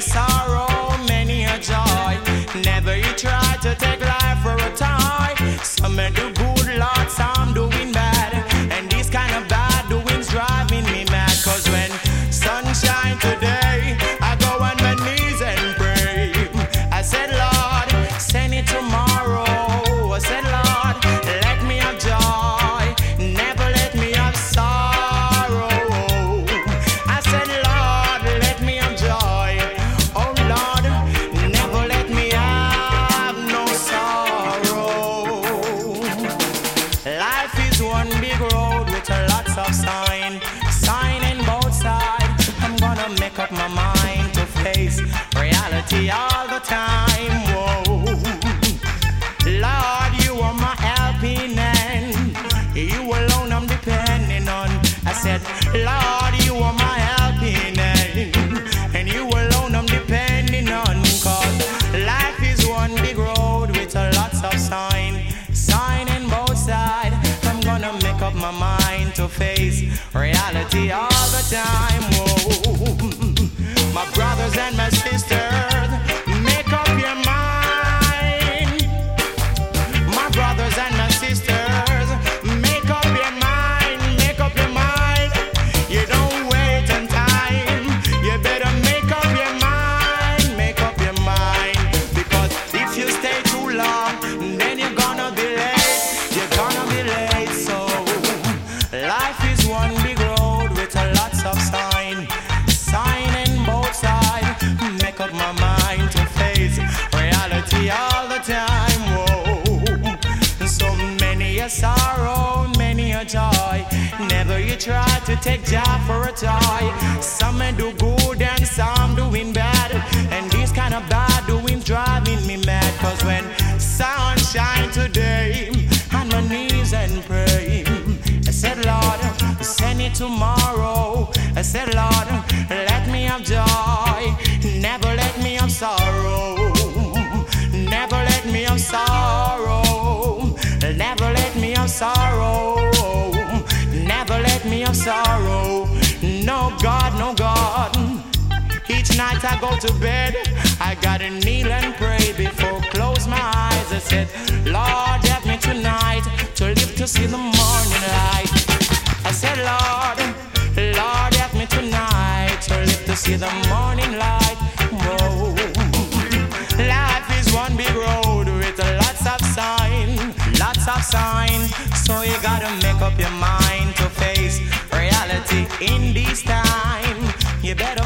sorrow, many a joy. Never you try to take life for a toy. Some do good, Lord, some doing bad. And this kind of bad doings driving me mad. Cause when sunshine today. Time. Whoa. Lord, you are my helping hand. You alone I'm depending on. I said, Lord, you are my helping hand. And you alone I'm depending on. Cause life is one big road with a lots of sign. Sign in both sides. I'm gonna make up my mind to face reality all the time. Whoa. My brothers and my sorrow, many a joy. Never you try to take job for a toy. Some may do good and some doing bad. And these kind of bad doings driving me mad. Cause when sun shine today, on my knees and pray. I said, Lord, send it tomorrow. I said, Lord, let me have joy. Sorrow. Never let me have sorrow. No God, no God. Each night I go to bed, I gotta kneel and pray before close my eyes. I said, Lord, help me tonight to live to see the morning light. I said, Lord, Lord, help me tonight to live to see the morning light. Whoa. Life is one big road with lots of sign, lots of sign. So you gotta make up your mind to face reality in this time. You better.